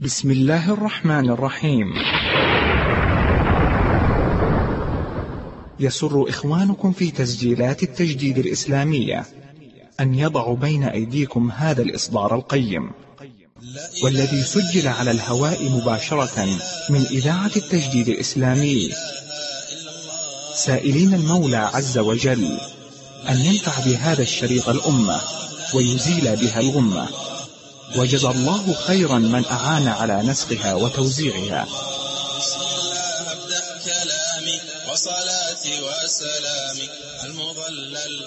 بسم الله الرحمن الرحيم. يسر إخوانكم في تسجيلات التجديد الإسلامية أن يضعوا بين أيديكم هذا الإصدار القيم. والذي سجل على الهواء مباشرة من إذاعة التجديد الإسلامي. سائلين المولى عز وجل أن ينفع بهذا الشريط الأمة ويزيل بها الغمة. وجزى الله خيرا من أعان على نسخها وتوزيعها. وصلاتي وسلامي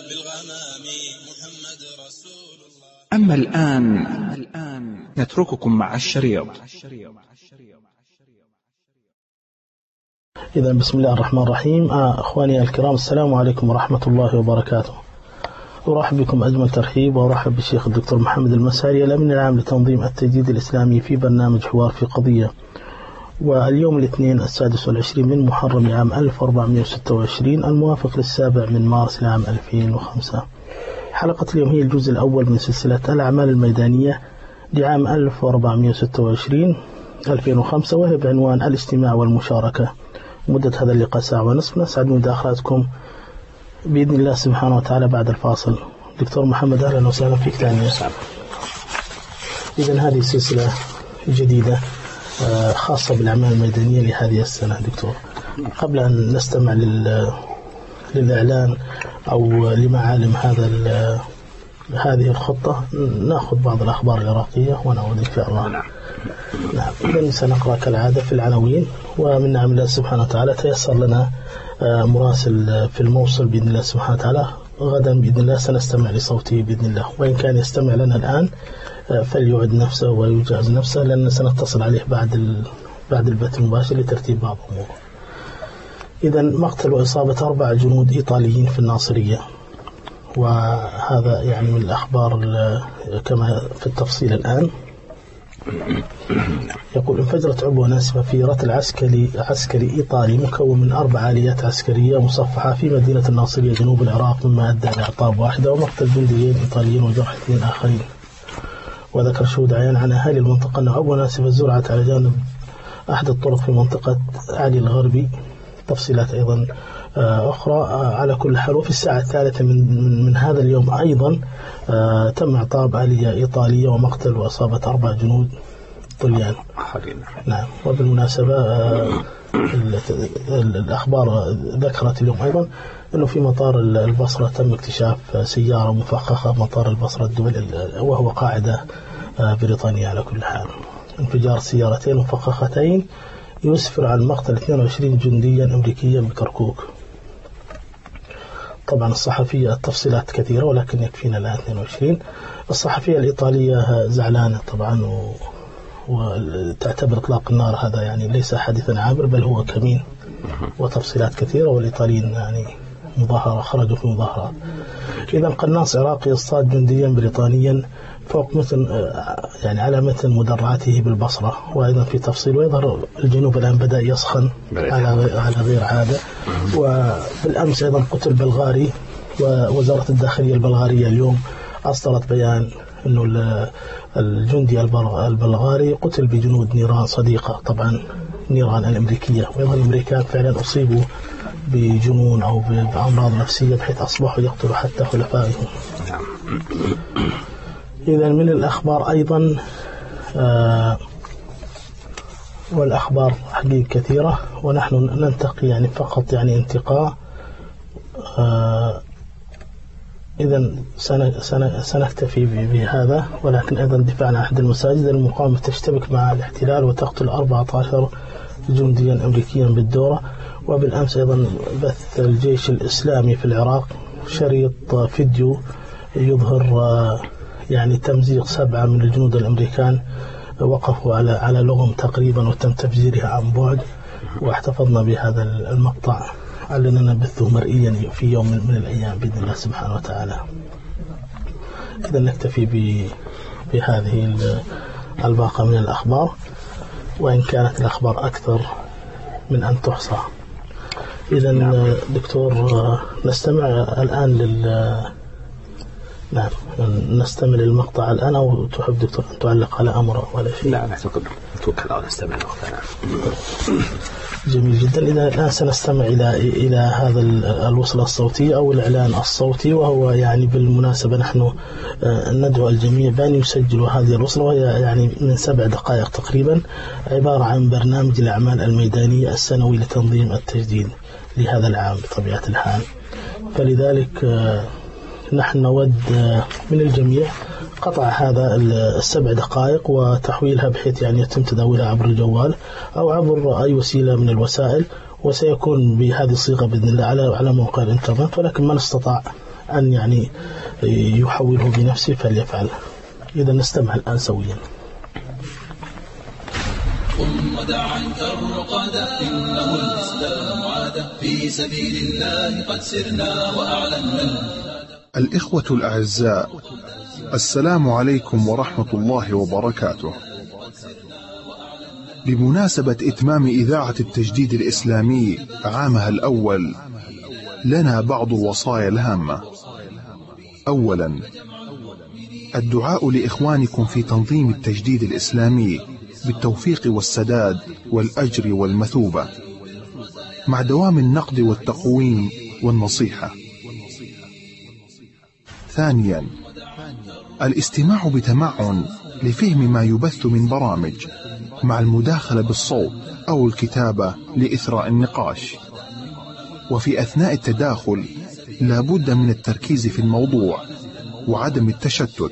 بالغمام محمد رسول الله أما الآن الآن نترككم مع الشريط. إذا بسم الله الرحمن الرحيم. آه أخواني الكرام السلام عليكم ورحمة الله وبركاته. أرحب بكم أجمل ترحيب وأرحب بالشيخ الدكتور محمد المساري الأمين العام لتنظيم التجديد الإسلامي في برنامج حوار في قضية. واليوم الاثنين السادس والعشرين من محرم عام 1426 الموافق للسابع من مارس لعام 2005 حلقة اليوم هي الجزء الأول من سلسلة الأعمال الميدانية لعام 1426 2005 وهي بعنوان الاجتماع والمشاركة. مدة هذا اللقاء ساعة ونصف نسعد مداخلاتكم بإذن الله سبحانه وتعالى بعد الفاصل. دكتور محمد أهلا وسهلا فيك ثانية إذا هذه سلسلة جديدة آه، خاصة بالأعمال الميدانية لهذه السنة دكتور. قبل أن نستمع لل للإعلان أو لمعالم هذا ال- هذه الخطة نأخذ بعض الأخبار العراقية ونعود إن شاء الله. نعم. نعم. إذا سنقرأ كالعادة في العناوين ومن نعم الله سبحانه وتعالى تيسر لنا مراسل في الموصل بإذن الله سبحانه وتعالى. غدا بإذن الله سنستمع لصوته بإذن الله. وإن كان يستمع لنا الآن آه، فليعد نفسه ويجهز نفسه لأن سنتصل عليه بعد. بعد البث المباشر لترتيب بعض الأمور. إذا مقتل وإصابة أربع جنود إيطاليين في الناصرية. وهذا يعني من الأخبار ال- كما في التفصيل الآن. يقول انفجرت عبوة ناسفة في رتل عسكري عسكري إيطالي مكون من أربع آليات عسكرية مصفحة في مدينة الناصرية جنوب العراق مما أدى لإعطاب واحدة ومقتل جنديين إيطاليين وجرح اثنين آخرين. وذكر شهود عيان عن أهالي المنطقة أن عبوة ناسفة زرعت على جانب أحد الطرق في منطقة علي الغربي. تفصيلات أيضا. أخرى آه، على كل حال. وفي الساعة الثالثة من, من, من هذا اليوم أيضا آه، تم إعطاب آلية إيطالية ومقتل وإصابة أربع جنود طليان. نعم. وبالمناسبة آه، ال- ال- الأخبار ذكرت اليوم أيضا أنه في مطار ال- البصرة تم اكتشاف سيارة مفخخة مطار البصرة الدولي وهو قاعدة آه، بريطانيا على كل حال. انفجار سيارتين مفخختين يسفر عن مقتل 22 جنديا أمريكيا بكركوك طبعا الصحفية التفصيلات كثيرة ولكن يكفينا الآن 22 الصحفية الإيطالية زعلانة طبعا و وتعتبر إطلاق النار هذا يعني ليس حادثا عابر بل هو كمين وتفصيلات كثيرة والإيطاليين يعني مظاهرة خرجوا في مظاهرات إذا قناص عراقي اصطاد جنديا بريطانيا فوق متن آه، يعني على متن مدرعاته بالبصرة وأيضا في تفصيل ويظهر الجنوب الآن بدأ يسخن على غير- على غير عادة. وبالأمس أيضا قتل بلغاري ووزارة الداخلية البلغارية اليوم أصدرت بيان أنه ال- الجندي البلغ- البلغاري قتل بجنود نيران صديقة طبعا نيران الأمريكية. وأيضا الأمريكان فعلا أصيبوا بجنون أو بأمراض نفسية بحيث أصبحوا يقتلوا حتى خلفائهم. نعم. إذا من الأخبار أيضا آه والأخبار حقيقة كثيرة ونحن ننتقي يعني فقط يعني انتقاء آه إذا سن- سن- سنكتفي بهذا ولكن أيضا دفاع عن أحد المساجد المقاومة تشتبك مع الاحتلال وتقتل 14 جنديا أمريكيا بالدورة وبالأمس أيضا بث الجيش الإسلامي في العراق شريط فيديو يظهر آه، يعني تمزيق سبعة من الجنود الأمريكان وقفوا على على لغم تقريبا وتم تفجيرها عن بعد واحتفظنا بهذا المقطع. علنا نبثه مرئيا في يوم من, الأيام بإذن الله سبحانه وتعالى. إذا نكتفي بهذه ال- الباقة من الأخبار وإن كانت الأخبار أكثر من أن تحصى. إذا دكتور نستمع الآن لل نعم. نستمع للمقطع الآن أو تحب دكتور أن تعلق على أمر ولا شيء؟ لا أعتقد شكرا الله نستمع وقتنا جميل جدا. إذا الآن سنستمع إلى إلى هذا الوصلة الصوتية أو الإعلان الصوتي وهو يعني بالمناسبة نحن آه، ندعو الجميع بأن يسجلوا هذه الوصلة وهي يعني من سبع دقائق تقريبا عبارة عن برنامج الأعمال الميدانية السنوي لتنظيم التجديد لهذا العام بطبيعة الحال. فلذلك آه، نحن نود آه، من الجميع قطع هذا السبع دقائق وتحويلها بحيث يعني يتم تداولها عبر الجوال أو عبر أي وسيلة من الوسائل وسيكون بهذه الصيغة بإذن الله على على موقع الإنترنت ولكن من استطاع أن يعني يحوله بنفسه فليفعل. إذا نستمع الآن سويا. قم ودعا الرقادة إنه الإسلام عاد في سبيل الله قد سرنا وأعلنا. الإخوة الأعزاء السلام عليكم ورحمة الله وبركاته. بمناسبة إتمام إذاعة التجديد الإسلامي عامها الأول لنا بعض الوصايا الهامة. أولا الدعاء لإخوانكم في تنظيم التجديد الإسلامي بالتوفيق والسداد والأجر والمثوبة مع دوام النقد والتقويم والنصيحة. ثانيا الاستماع بتمعن لفهم ما يبث من برامج مع المداخلة بالصوت أو الكتابة لإثراء النقاش. وفي أثناء التداخل لا بد من التركيز في الموضوع وعدم التشتت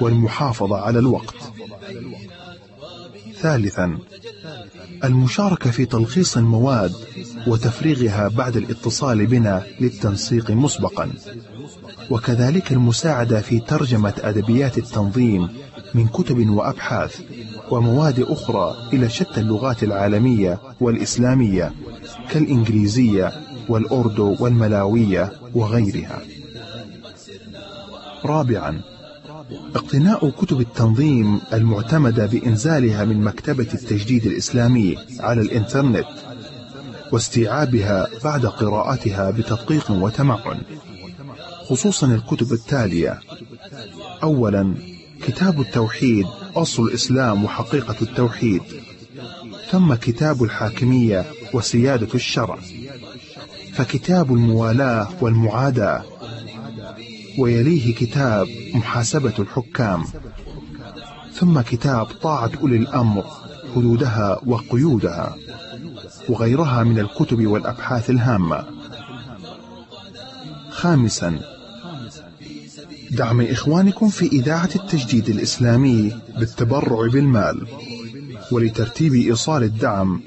والمحافظة على الوقت. ثالثا المشاركة في تلخيص المواد وتفريغها بعد الاتصال بنا للتنسيق مسبقا. وكذلك المساعدة في ترجمة أدبيات التنظيم من كتب وأبحاث ومواد أخرى إلى شتى اللغات العالمية والإسلامية كالإنجليزية والأردو والملاوية وغيرها. رابعا اقتناء كتب التنظيم المعتمدة بإنزالها من مكتبة التجديد الإسلامي على الإنترنت واستيعابها بعد قراءتها بتدقيق وتمعن. خصوصا الكتب التالية. أولا كتاب التوحيد أصل الإسلام وحقيقة التوحيد. ثم كتاب الحاكمية وسيادة الشرع. فكتاب الموالاة والمعاداة. ويليه كتاب محاسبة الحكام. ثم كتاب طاعة أولي الأمر حدودها وقيودها وغيرها من الكتب والأبحاث الهامة. خامسا دعم إخوانكم في إذاعة التجديد الإسلامي بالتبرع بالمال ولترتيب إيصال الدعم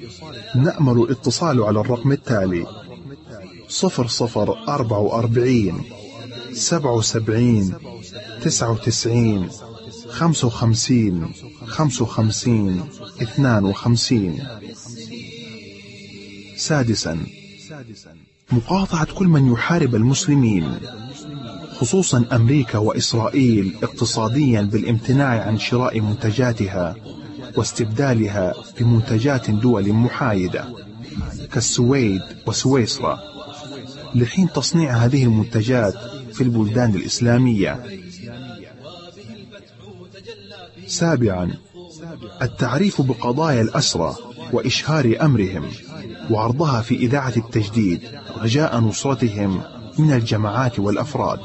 نأمل الاتصال على الرقم التالي صفر صفر أربع وأربعين سبع وسبعين تسعة وتسعين خمسة وخمسين خمسة وخمسين اثنان وخمسين. سادسا مقاطعة كل من يحارب المسلمين خصوصا أمريكا وإسرائيل اقتصاديا بالامتناع عن شراء منتجاتها واستبدالها بمنتجات دول محايدة كالسويد وسويسرا. لحين تصنيع هذه المنتجات في البلدان الإسلامية. سابعا التعريف بقضايا الأسرى وإشهار أمرهم وعرضها في إذاعة التجديد رجاء نصرتهم من الجماعات والأفراد.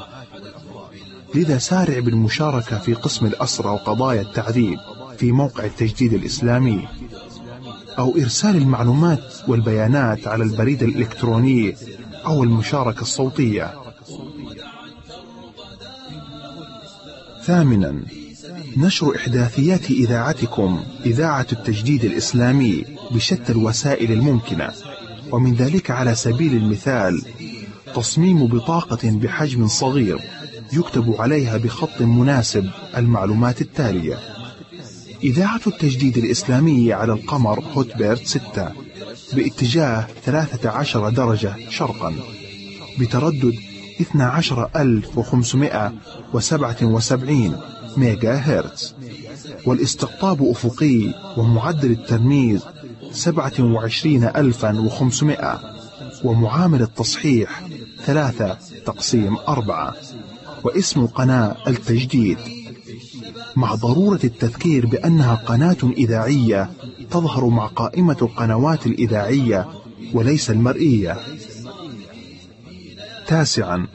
لذا سارع بالمشاركة في قسم الأسرى وقضايا التعذيب في موقع التجديد الإسلامي أو إرسال المعلومات والبيانات على البريد الإلكتروني أو المشاركة الصوتية. ثامنا. نشر إحداثيات إذاعتكم إذاعة التجديد الإسلامي بشتى الوسائل الممكنة. ومن ذلك على سبيل المثال تصميم بطاقة بحجم صغير يكتب عليها بخط مناسب المعلومات التالية. إذاعة التجديد الإسلامي على القمر هوتبيرت 6 باتجاه 13 درجة شرقا. بتردد 12577 ميجا هرتز والاستقطاب أفقي ومعدل الترميز 27500 ومعامل التصحيح 3 تقسيم 4 واسم القناة التجديد. مع ضرورة التذكير بأنها قناة إذاعية تظهر مع قائمة القنوات الإذاعية وليس المرئية. تاسعا.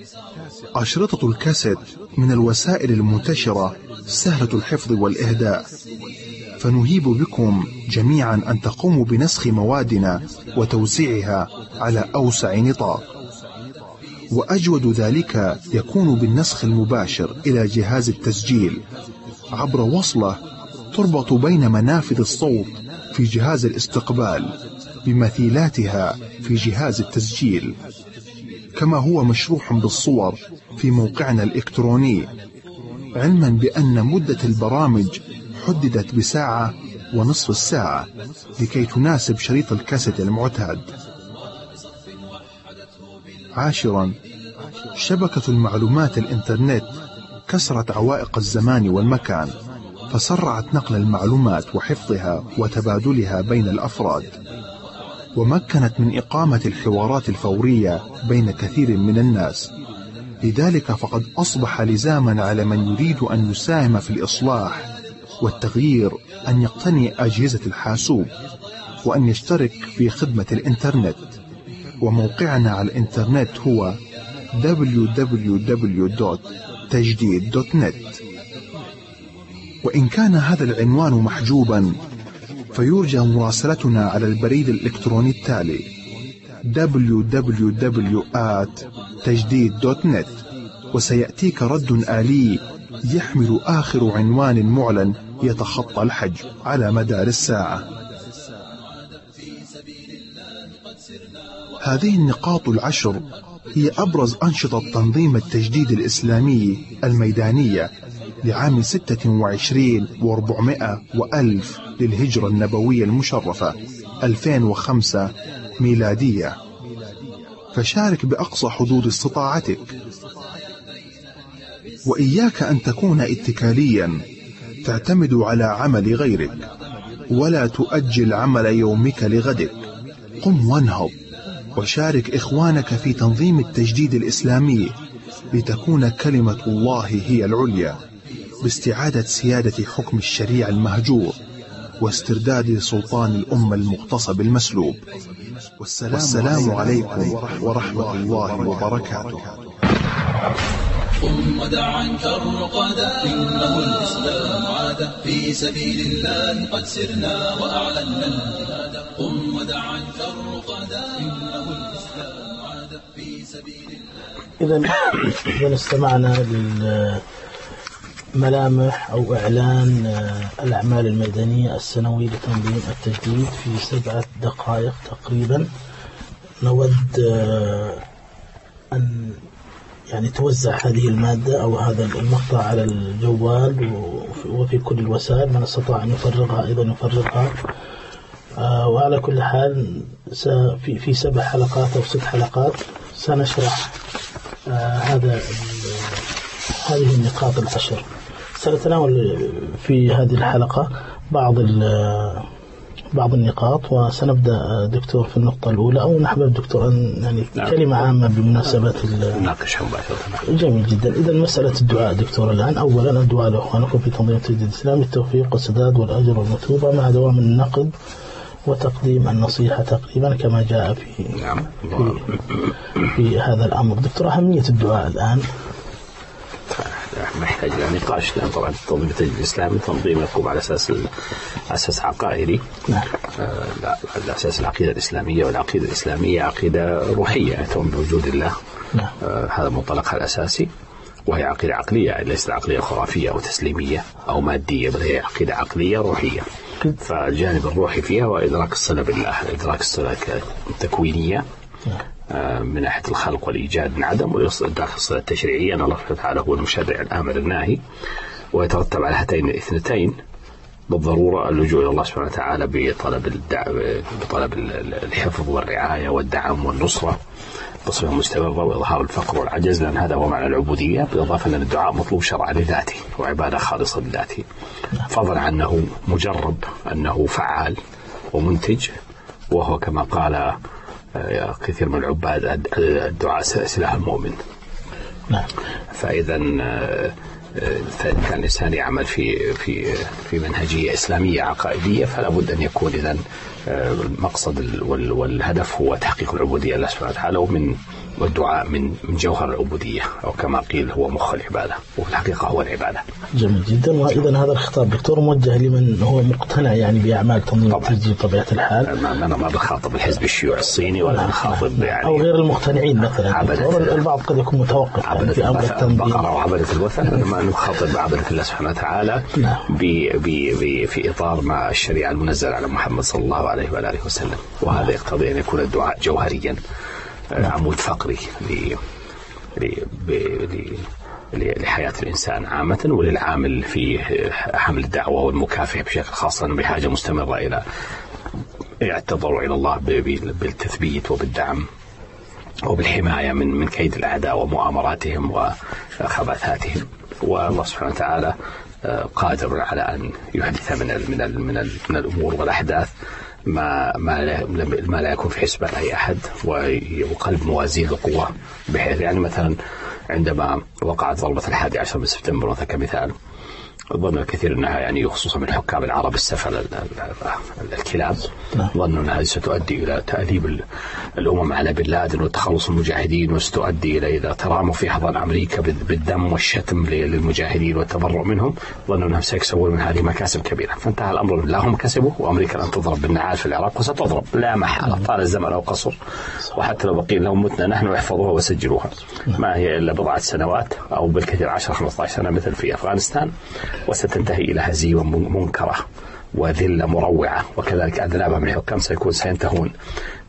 أشرطة الكاسيت من الوسائل المنتشرة سهلة الحفظ والإهداء. فنهيب بكم جميعا أن تقوموا بنسخ موادنا وتوزيعها على أوسع نطاق. وأجود ذلك يكون بالنسخ المباشر إلى جهاز التسجيل. عبر وصلة تربط بين منافذ الصوت في جهاز الاستقبال بمثيلاتها في جهاز التسجيل. كما هو مشروح بالصور في موقعنا الإلكتروني علما بأن مدة البرامج حددت بساعة ونصف الساعة لكي تناسب شريط الكاسيت المعتاد. عاشرا شبكة المعلومات الإنترنت كسرت عوائق الزمان والمكان فسرعت نقل المعلومات وحفظها وتبادلها بين الأفراد. ومكنت من إقامة الحوارات الفورية بين كثير من الناس. لذلك فقد أصبح لزاما على من يريد أن يساهم في الإصلاح والتغيير أن يقتني أجهزة الحاسوب وأن يشترك في خدمة الإنترنت. وموقعنا على الإنترنت هو www.تجديد.net وإن كان هذا العنوان محجوبا فيرجى مراسلتنا على البريد الإلكتروني التالي www.تجديد.net وسيأتيك رد آلي يحمل آخر عنوان معلن يتخطى الحج على مدار الساعة. هذه النقاط العشر هي أبرز أنشطة تنظيم التجديد الإسلامي الميدانية لعام ستة وعشرين وأربعمائة وألف للهجرة النبوية المشرفة 2005 ميلادية. فشارك بأقصى حدود استطاعتك. وإياك أن تكون اتكاليا تعتمد على عمل غيرك ولا تؤجل عمل يومك لغدك. قم وانهض وشارك إخوانك في تنظيم التجديد الإسلامي لتكون كلمة الله هي العليا. باستعادة سيادة حكم الشريعة المهجور واسترداد سلطان الأمة المغتصب المسلوب. والسلام, والسلام عليكم ورحمة الله وبركاته. قم ودع عنك الرقدا إنه الإسلام عاد في سبيل الله قد سرنا وأعلنا الجهاد. قم ودع عنك الرقدا إنه الإسلام عاد في سبيل الله. إذا إذا استمعنا للملامح أو إعلان آه، الأعمال الميدانية السنوي لتنظيم التجديد في سبعة دقائق تقريبا. نود آه، أن يعني توزع هذه المادة أو هذا المقطع على الجوال وفي كل الوسائل من استطاع أن يفرغها أيضا يفرغها آه، وعلى كل حال في في سبع حلقات أو ست حلقات سنشرح هذا هذه النقاط العشر. سنتناول في هذه الحلقة بعض بعض النقاط وسنبدأ دكتور في النقطة الأولى أو نحب دكتور ان يعني نعم. كلمة عامة بمناسبة نناقشها مباشره جميل جدا اذا مسألة الدعاء دكتور الآن اولا الدعاء لأخوانكم في تنظيم التجديد الاسلامي التوفيق والسداد والأجر والمثوبة مع دوام النقد وتقديم النصيحة تقريبا كما جاء في نعم. في, في هذا الأمر دكتور أهمية الدعاء الآن يحتاج إلى نقاش لأن طبعا تنظيم التجديد الإسلامي تنظيم يقوم على أساس أساس عقائدي نعم. آه على أساس العقيدة الإسلامية والعقيدة الإسلامية عقيدة روحية تؤمن بوجود الله نعم. آه هذا منطلقها الأساسي وهي عقيدة عقلية ليست عقلية خرافية أو تسليمية أو مادية بل هي عقيدة عقلية روحية فالجانب الروحي فيها هو إدراك الصلة بالله إدراك الصلة التكوينية نعم. من ناحية الخلق والإيجاد من عدم وداخل الصلة التشريعية. أن الله سبحانه وتعالى هو المشرع الآمر الناهي ويترتب على هاتين الاثنتين بالضرورة اللجوء إلى الله سبحانه وتعالى بطلب الدع... بطلب الحفظ والرعاية والدعم والنصرة بصفة مستمرة وإظهار الفقر والعجز لأن هذا هو معنى العبودية. بالإضافة أن الدعاء مطلوب شرعا لذاته وعبادة خالصة لذاته. فضلا عنه مجرب أنه فعال ومنتج وهو كما قال كثير من العباد الدعاء سلاح المؤمن نعم. فإذا آه، كان الإنسان يعمل في في في منهجية إسلامية عقائدية فلا بد أن يكون اذا المقصد والهدف هو تحقيق العبودية لله سبحانه وتعالى ومن والدعاء من من جوهر العبودية. أو كما قيل هو مخ العبادة. وفي الحقيقة هو العبادة. جميل جدا. واذا هذا الخطاب دكتور موجه لمن هو مقتنع يعني بأعمال تنظيم التسجيل بطبيعة الحال. أنا ما بخاطب الحزب الشيوعي الصيني ولا نعم بخاطب نعم. يعني أو غير المقتنعين مثلا. البعض قد يكون متوقف يعني في أمر التنظيم. البقرة وعبدة الوثن. أنا ما نخاطب بعبدة الله سبحانه وتعالى نعم. في إطار ما الشريعة المنزلة على محمد صلى الله عليه وآله وسلم. وهذا يقتضي أن يكون الدعاء جوهريا. عمود فقري لحياة الإنسان عامة وللعامل في حمل الدعوة والمكافحة بشكل خاص أنه بحاجة مستمرة إلى التضرع إلى الله بالتثبيت وبالدعم وبالحماية من من كيد الأعداء ومؤامراتهم وخبثاتهم والله سبحانه وتعالى قادر على أن يحدث من من من, من الأمور والأحداث ما ما لا, ما لا يكون في حسبة أي أحد وقلب موازين القوة بحيث يعني مثلا عندما وقعت ضربة الحادي عشر من سبتمبر مثلا كمثال ظن الكثير أنها يعني خصوصا من حكام العرب السفل الكلاب. نعم. ظنوا أنها ستؤدي إلى تأديب الأمم على بن لادن وتخلص المجاهدين وستؤدي إلى إلى تراموا في حضن أمريكا بالدم والشتم للمجاهدين والتبرع منهم ظنوا أنهم سيكسبون من هذه مكاسب كبيرة. فانتهى الأمر. لا هم كسبوا وأمريكا لن تضرب بالنعال في العراق وستضرب. لا محالة. طال الزمن أو قصر. وحتى لو بقي لهم متنا نحن احفظوها وسجلوها. ما هي إلا بضعة سنوات أو بالكثير 10 15 سنة مثل في أفغانستان. وستنتهي إلى هزيمة منكرة وذلة مروعة وكذلك أذنابها من الحكام سيكون سينتهون.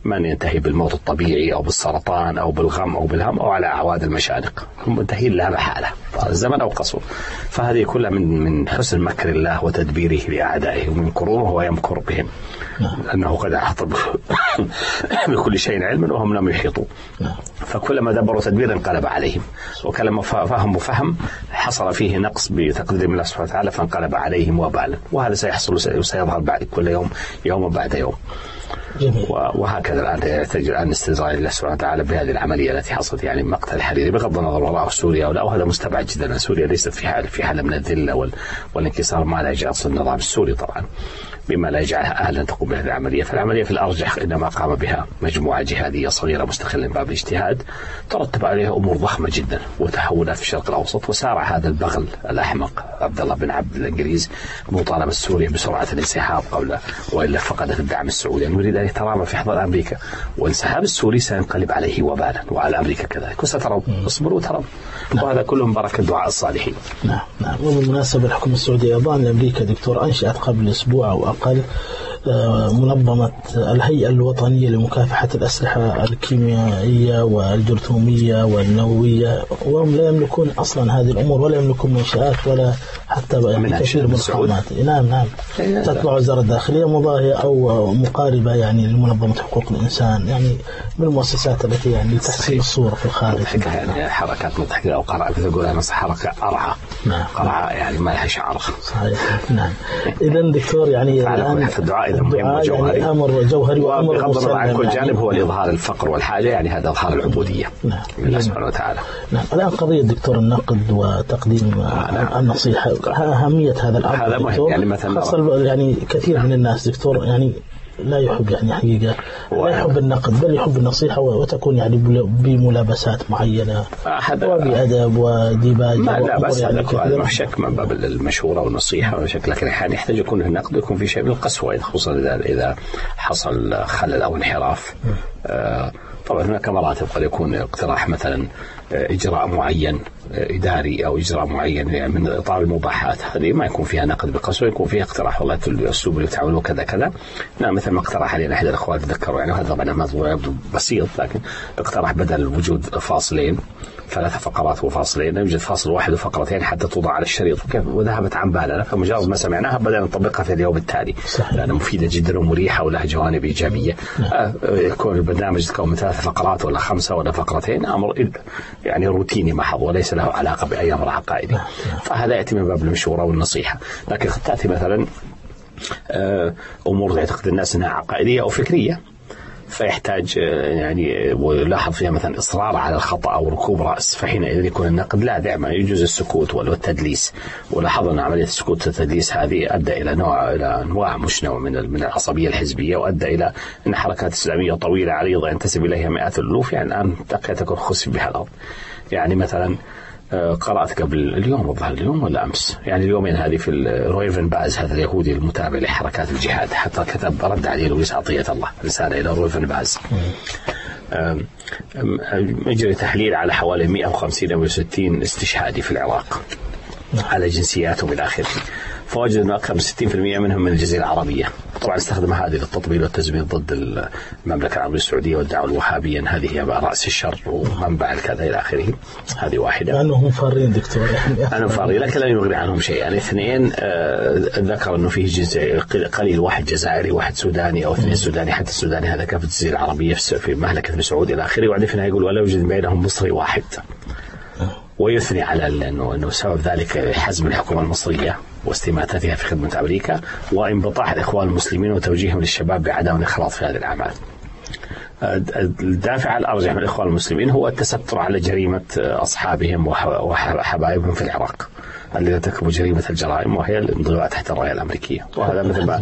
من ينتهي بالموت الطبيعي أو بالسرطان أو بالغم أو بالهم أو على أعواد المشانق هم منتهين لا محالة. الزمن أو قصر فهذه كلها من من حسن مكر الله وتدبيره لأعدائه ومن كروره ويمكر بهم. أنه قد أحاط بكل شيء علما وهم لم يحيطوا. فكلما دبروا تدبيرا انقلب عليهم. وكلما فهموا فهم حصل فيه نقص بتقدير الله سبحانه وتعالى فانقلب عليهم وبالا وهذا سيحصل وسيظهر بعد كل يوم يوم بعد يوم. وهكذا الآن يحتاج الآن استدراج الله سبحانه وتعالى بهذه العملية التي حصلت يعني مقتل الحريري. بغض النظر وراء سوريا ولا وهذا مستبعد جدا. سوريا ليست في حال في حاله من الذلة والانكسار ما لا النظام السوري طبعا. مما لا يجعلها أهلا تقوم بهذه العملية. فالعملية في الأرجح إنما قام بها مجموعة جهادية صغيرة مستقلة من باب الاجتهاد ترتب عليها أمور ضخمة جدا وتحولات في الشرق الأوسط وسارع هذا البغل الأحمق. عبد الله بن عبد الإنجليز مطالبة سوريا بسرعة الانسحاب قبل وإلا فقدت الدعم السعودي. يعني يريد أن يترامى في حضر أمريكا. والانسحاب السوري سينقلب عليه وبالا وعلى أمريكا كذلك. وسترون اصبروا وترون. وهذا كله من بركة دعاء الصالحين. نعم نعم. وبالمناسبة الحكومة السعودية أيضا لأمريكا دكتور أنشأت قبل أسبوع أو أقل آه، منظمة الهيئة الوطنية لمكافحة الأسلحة الكيميائية والجرثومية والنووية وهم لا يملكون أصلا هذه الأمور ولا يملكون منشآت ولا حتى يعني كثير من الخامات نعم نعم. إيه، تتبع وزارة الداخلية مضاهية أو مقاربة يعني لمنظمة حقوق الإنسان يعني من المؤسسات التي يعني لتحسين الصورة في الخارج. يعني حركات مضحكة. أو قرعة مثل تقول أنا حركة قرعة نعم. قرعة يعني ما لها شعر صحيح. نعم. إذا دكتور يعني الآن الدعاء إذا مهم وجوهري يعني أمر جوهري وأمر بغض النظر عن كل جانب هو الإظهار الفقر والحاجة يعني هذا إظهار العبودية نعم. لله سبحانه وتعالى. نعم. الآن قضية دكتور النقد وتقديم آه نعم. النصيحة أهمية هذا الأمر. هذا مهم. يعني مثلا يعني كثير من الناس دكتور يعني لا يحب يعني حقيقة لا يحب النقد بل يحب النصيحة وتكون يعني بملابسات معينة وبأدب وديباج ما لا بس يعني هذا شك من باب المشورة والنصيحة وشك لكن أحيانا يحتاج يكون النقد يكون في شيء من القسوة خصوصا إذا إذا حصل خلل أو انحراف. آه طبعا هناك مراتب قد يكون اقتراح مثلا إجراء معين إداري أو إجراء معين يعني من إطار المباحات. هذه ما يكون فيها نقد بقسوه يكون فيها اقتراح. والله الاسلوب اللي تعملوه كذا كذا. نعم مثل ما اقترح علينا أحد الاخوان تذكروا يعني هذا طبعا موضوع يبدو بسيط لكن اقترح بدل وجود فاصلين ثلاث فقرات وفاصلين يوجد فاصل واحد وفقرتين حتى توضع على الشريط. وذهبت عن بالنا فمجرد ما سمعناها بدأنا نطبقها في اليوم التالي. صحيح. لأنها مفيدة جدا ومريحة ولها جوانب إيجابية. نعم. آه، يكون البرنامج يتكون من ثلاث فقرات ولا خمسة ولا فقرتين أمر يعني روتيني محض وليس له علاقة بأي أمر عقائدي نعم. نعم. فهذا يأتي من باب المشورة والنصيحة لكن قد تأتي مثلا آه، أمور يعتقد الناس أنها عقائدية أو فكرية فيحتاج آه، يعني ويلاحظ فيها مثلا إصرار على الخطأ أو ركوب رأس فحينئذ يكون النقد لا دائما يجوز السكوت والتدليس. ولاحظنا ان عملية السكوت والتدليس هذه أدى إلى نوع إلى أنواع مش نوع من من العصبية الحزبية وأدى إلى أن حركات اسلاميه طويلة عريضة ينتسب إليها مئات الألوف يعني الان تكاد تكون خسف بها الأرض. يعني مثلا آه، قرأت قبل اليوم الظاهر اليوم ولا أمس؟ يعني اليومين هذه في رويفن باز هذا اليهودي المتابع لحركات الجهاد حتى كتب رد عليه لويس عطية الله رسالة إلى رويفن باز. مجري تحليل على حوالي 150 أو 60 استشهادي في العراق على جنسياتهم إلى آخره. فوجد أن أكثر من 60% منهم من الجزيرة العربية. طبعا استخدم هذه للتطبيل والتزمير ضد المملكة العربية السعودية والدعوة الوهابية. أن هذه هي رأس الشر ومنبع الكذا إلى آخره. هذه واحدة. مع انهم فارين دكتور. أنا فاري لكن لا يغني عنهم شيء يعني اثنين آه، ذكر أنه فيه قليل واحد جزائري واحد سوداني أو اثنين سوداني. حتى السوداني هذا كان في الجزيرة العربية في ابن سعود إلى آخره. وبعدين في النهاية يقول ولا يوجد بينهم مصري واحد. ويثني على انه إنه سبب ذلك حزم الحكومة المصرية. واستماتتها في خدمة أمريكا وانبطاح الإخوان المسلمين وتوجيههم للشباب بعدم الانخراط في هذه الأعمال. الدافع الأرجح من الإخوان المسلمين هو التستر على جريمة أصحابهم وح- وحبايبهم في العراق. الذين ارتكبوا جريمة الجرائم وهي الانضواء تحت الراية الأمريكية وهذا مثل ما.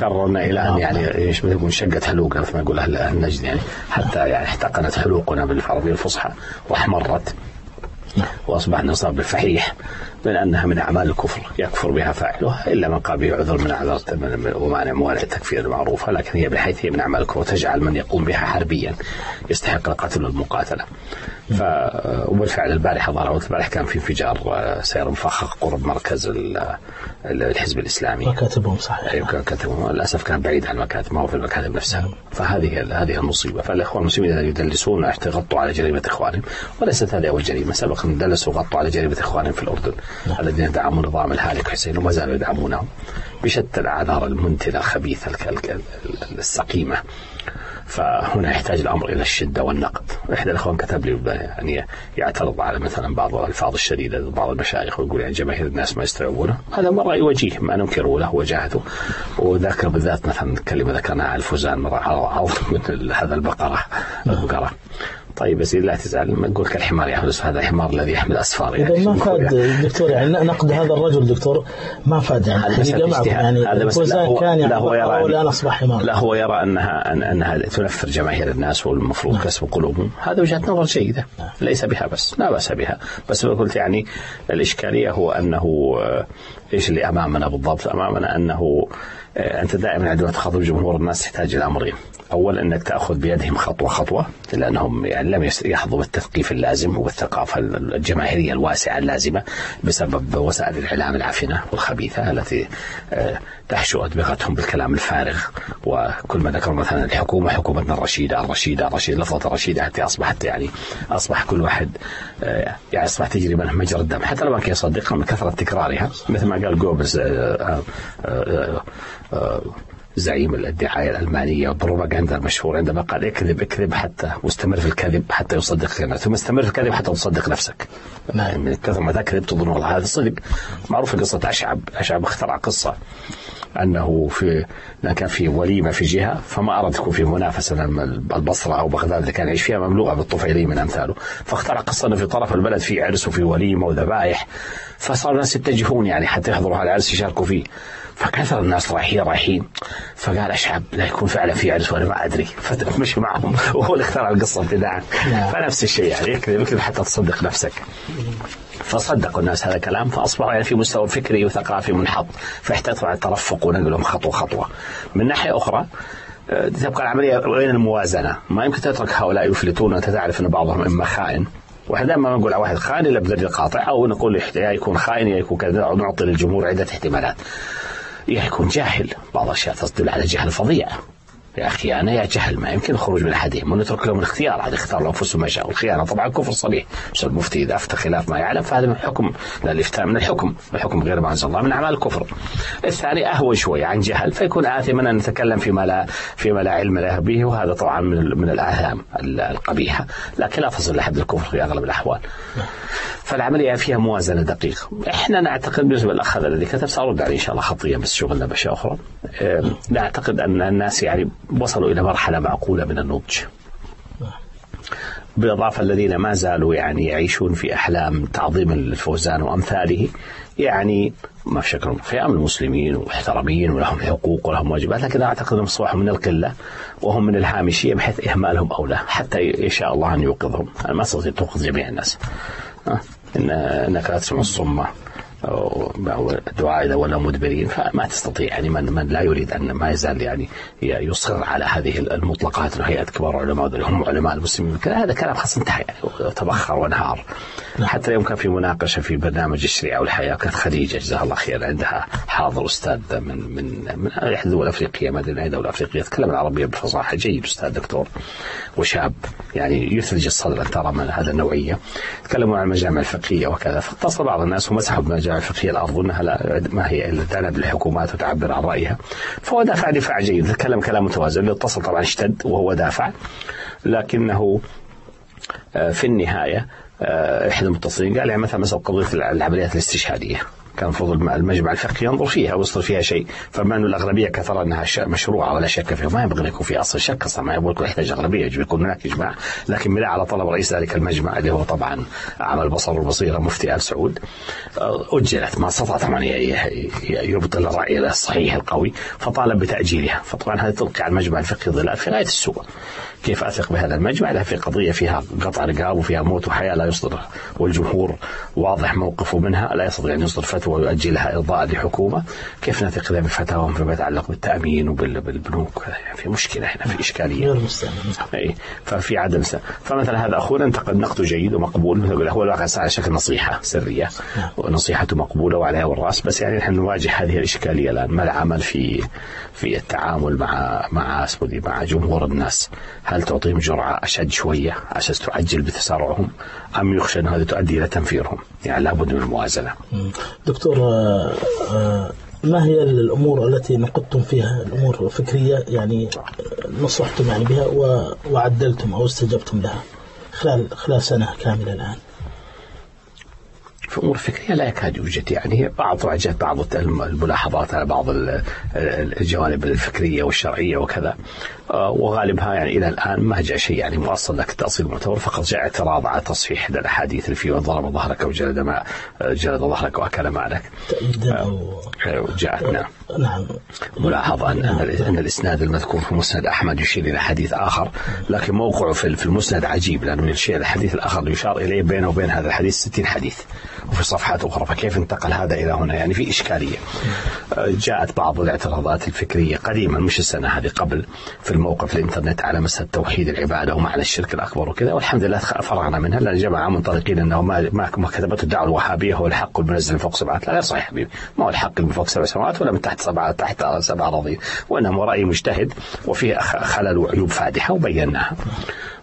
كررنا إلى أن يعني إيش مثل ما يقول شقت حلوقنا مثل ما يقول أهل أهل نجد يعني حتى يعني احتقنت حلوقنا بالعربيه الفصحى وأحمرت واصبح نصاب بالفحيح من أنها من أعمال الكفر يكفر بها فاعلها إلا من قام به عذر من من- ومانع موانع التكفير المعروفه لكن هي بحيث هي من أعمال الكفر وتجعل من يقوم بها حربيا يستحق القتل والمقاتلة. ف وبالفعل البارحه ظهر البارح كان في انفجار آه، سير مفخخ قرب مركز ال- ال- الحزب الإسلامي. مكاتبهم صحيح. أيوه كان كتبه للأسف كان بعيد عن المكاتب ما هو في المكاتب نفسها. فهذه هذه المصيبة. فالإخوان المسلمين الذين يدلسون يغطوا على جريمة إخوانهم وليست هذه أول جريمة سبق أن دلسوا وغطوا على جريمة إخوانهم في الأردن. الذين دعموا نظام الهالك حسين وما زالوا يدعمونه بشتى الاعذار المنتنه الخبيثه السقيمة. فهنا يحتاج الأمر إلى الشدة والنقد، إحدى الإخوان كتب لي يعني يعترض على مثلا بعض الألفاظ الشديدة بعض المشايخ ويقول يعني جماهير الناس ما يستوعبونه، هذا من راي وجيه ما ننكره له وجاهته. وذكر بالذات مثلا كلمه ذكرناها على الفوزان عرض من ال- هذا البقرة البقرة. طيب بس لا تزعل ما نقول كالحمار يحمل هذا الحمار الذي يحمل اسفار إذا ما فاد دكتور يعني نقد هذا الرجل دكتور ما فاد يعني. الحقيقة معكم. يعني هذا مسألة- الفوزان هو- كان يعني لا، هو يرى أن- أصبح حمار. لا هو يرى انها أن أنها تنفر جماهير الناس والمفروض كسب قلوبهم، هذا وجهة نظر جيدة، ليس بها بس، لا بأس بها، بس قلت يعني الإشكالية هو أنه آه، إيش اللي أمامنا بالضبط؟ أمامنا أنه آه، أنت دائما عندما تخاطب جمهور الناس تحتاج إلى أمرين، اول أنك تأخذ بيدهم خطوة خطوة لأنهم يعني لم يحظوا بالتثقيف اللازم والثقافة الجماهيرية الواسعة اللازمة بسبب وسائل الإعلام العفنه والخبيثة التي آه، تحشو ادمغتهم بالكلام الفارغ وكل ما ذكر مثلا الحكومة حكومتنا الرشيدة الرشيدة الرشيدة لفظة الرشيدة حتى أصبحت يعني أصبح كل واحد آه، يعني أصبح تجري منه مجرى الدم حتى لو ما كان يصدقها من كثرة تكرارها مثل ما قال جوبز آه، آه، زعيم الدعاية الألمانية والبروباغندا المشهور عندما قال اكذب اكذب حتى واستمر في الكذب حتى يصدق غيرك ثم استمر في الكذب حتى تصدق نفسك. نعم. من كثر ما تكذب تظن والله هذا صدق. معروفه قصه أشعب، أشعب اخترع قصة أنه في كان في وليمة في جهة فما اراد يكون في منافسة البصرة أو بغداد اللي كان يعيش فيها مملوءة بالطفيلين من أمثاله، فاخترع قصه انه في طرف البلد في عرس وفي وليمة وذبائح فصار الناس يتجهون يعني حتى يحضروا هذا العرس يشاركوا فيه. فكثر الناس رايحين رايحين فقال أشعب لا يكون فعلا في عرس وأنا ما أدري. فمشي معهم. وهو اللي اخترع القصة ابتداء نعم. فنفس الشيء يعني يكذب يكذب حتى تصدق نفسك. فصدقوا الناس هذا الكلام فاصبحوا يعني في مستوى فكري وثقافي منحط. فيحتاج طبعا الترفق ونقلهم خطوة خطوة. من ناحية أخرى آه، تبقى العملية بين الموازنة، ما يمكن تترك هؤلاء يفلتون وأنت تعرف أن بعضهم إما خائن. وإحنا دائما ما نقول على واحد خائن الا بدليل قاطع أو نقول يا يكون خائن يا يكون كذا نعطي للجمهور عدة احتمالات. يكون جاهل، بعض الأشياء تدل على جهل فظيع. يا خيانه يا جهل ما يمكن الخروج من أحدهم. ونترك لهم الاختيار عاد يختار أنفسهم ما شاء. والخيانة طبعا كفر صريح بس المفتي إذا أفتى خلاف ما يعلم فهذا من حكم لا الإفتاء من الحكم. الحكم غير ما أنزل الله من أعمال الكفر. الثاني أهون شوي عن جهل. فيكون اثما أن نتكلم فيما لا فيما لا علم له به وهذا طبعا من من الآثام ال- القبيحة. لكن لا تصل لحد الكفر في أغلب الأحوال. فالعملية فيها موازنة دقيقة. إحنا نعتقد بالنسبة للاخ هذا الذي كتب سأرد عليه إن شاء الله خطيا بس شغلنا باشياء أخرى. نعتقد أن الناس يعني وصلوا إلى مرحلة معقولة من النضج. بالإضافة الذين ما زالوا يعني يعيشون في أحلام تعظيم الفوزان وأمثاله يعني ما في شك خيام المسلمين ومحترمين ولهم حقوق ولهم واجبات لكن أعتقد أنهم أصبحوا من القلة وهم من الهامشية بحيث إهمالهم أولى حتى يشاء الله أن يوقظهم. أنا ما أستطيع توقظ جميع الناس. إن إنك لا تسمع الصمة الدعاء إذا ولا مدبرين فما تستطيع يعني من, من لا يريد أن ما يزال يعني يصر على هذه المطلقات هيئة كبار العلماء هم علماء المسلمين. هذا كلام خاص انتهى يعني تبخر وانهار نعم. حتى اليوم كان في مناقشة في برنامج الشريعة والحياة كانت خديجة جزاها الله خير عندها حاضر أستاذ من من من أحد الدول الأفريقية ما أدري أي دولة أفريقية يتكلم العربية بفصاحة. جيد أستاذ دكتور وشاب يعني يثلج الصدر أن ترى من هذا النوعية. تكلموا عن المجامع الفقهية وكذا فاتصل بعض الناس ومسحوا بمجامع الفقهية الأرض وأنها لا ما هي إلا تعنى الحكومات وتعبر عن رأيها. فهو دافع دفاع جيد. تكلم كلام متوازن. اللي اتصل طبعا اشتد وهو دافع. لكنه آه، في النهاية آه، احد المتصلين قال يعني مثلا مثلا قضية العمليات الاستشهادية. كان المفروض المجمع الفقهي ينظر فيها ويصدر فيها شيء. فما انه الاغلبيه كثر أنها مشروعة ولا شك فيها. ما يبغى يكون في أصل شك أصلا ما يكون يحتاج اغلبيه يجب يكون هناك إجماع. لكن بناء على طلب رئيس ذلك المجمع اللي هو طبعا اعمى البصر والبصيرة مفتي آل سعود. آه، أجلت ما استطاع طبعا يبطل الرأي الصحيح القوي فطالب بتأجيلها. فطبعا هذا تلقي على المجمع الفقهي ظلال في غاية السوء. كيف أثق بهذا المجمع؟ لا في قضية فيها قطع رقاب وفيها موت وحياة لا يصدر والجمهور واضح موقفه منها لا يستطيع أن يصدر فتوى ويؤجلها إرضاء لحكومة. كيف نثق بفتاواهم فيما يتعلق بالتأمين وبالبنوك يعني في مشكلة هنا في إشكالية. أي ففي عدم س... فمثلا هذا أخونا انتقد نقده جيد ومقبول مثل هو الواقع على شكل نصيحة سرية نعم. ونصيحته مقبولة وعليها والرأس بس يعني نحن نواجه هذه الإشكالية الآن. ما العمل في في التعامل مع مع مع جمهور الناس؟ هل تعطيهم جرعة؟ أشد شوية. عشان تعجل بتسارعهم أم يخشى أن هذا تؤدي إلى تنفيرهم؟ يعني لابد من الموازنة. دكتور آه، آه، ما هي الأمور التي نقدتم فيها؟ الأمور الفكرية يعني نصحتم يعني بها وعدلتم أو استجبتم لها خلال خلال سنة كاملة الآن. في امور فكريه لا يكاد يوجد يعني بعض وجدت بعض الملاحظات على بعض الجوانب الفكرية والشرعية وكذا. آه، وغالبها يعني إلى الآن ما جاء شيء يعني مؤصل لك تاصيل معتبر فقط جاء اعتراض على تصحيح احدى الأحاديث اللي فيه ضرب ظهرك وجلد ما جلد ظهرك وأكل مالك. آه، جاءت نعم. نعم. ملاحظة أن, نعم. أن الإسناد المذكور في مسند أحمد يشير إلى حديث آخر لكن موقعه في المسند عجيب لأنه يشير إلى الحديث الآخر يشار إليه بينه وبين هذا الحديث 60 حديث. وفي صفحات أخرى. فكيف انتقل هذا إلى هنا؟ يعني في إشكالية. جاءت بعض الاعتراضات الفكرية قديما مش السنة هذه قبل في الموقف الإنترنت على مسألة توحيد العبادة ومعنى الشرك الأكبر وكذا والحمد لله فرغنا منها. لأن جماعة منطلقين أنه ما ما كتبته الدعوة الوهابية هو الحق المنزل من فوق سبعة. لا غير صحيح حبيبي. ما هو الحق من فوق سبع سماوات ولا من تحت سبعة تحت سبع أراضين وإنما رأي مجتهد وفيه خلل وعيوب فادحة وبيناها.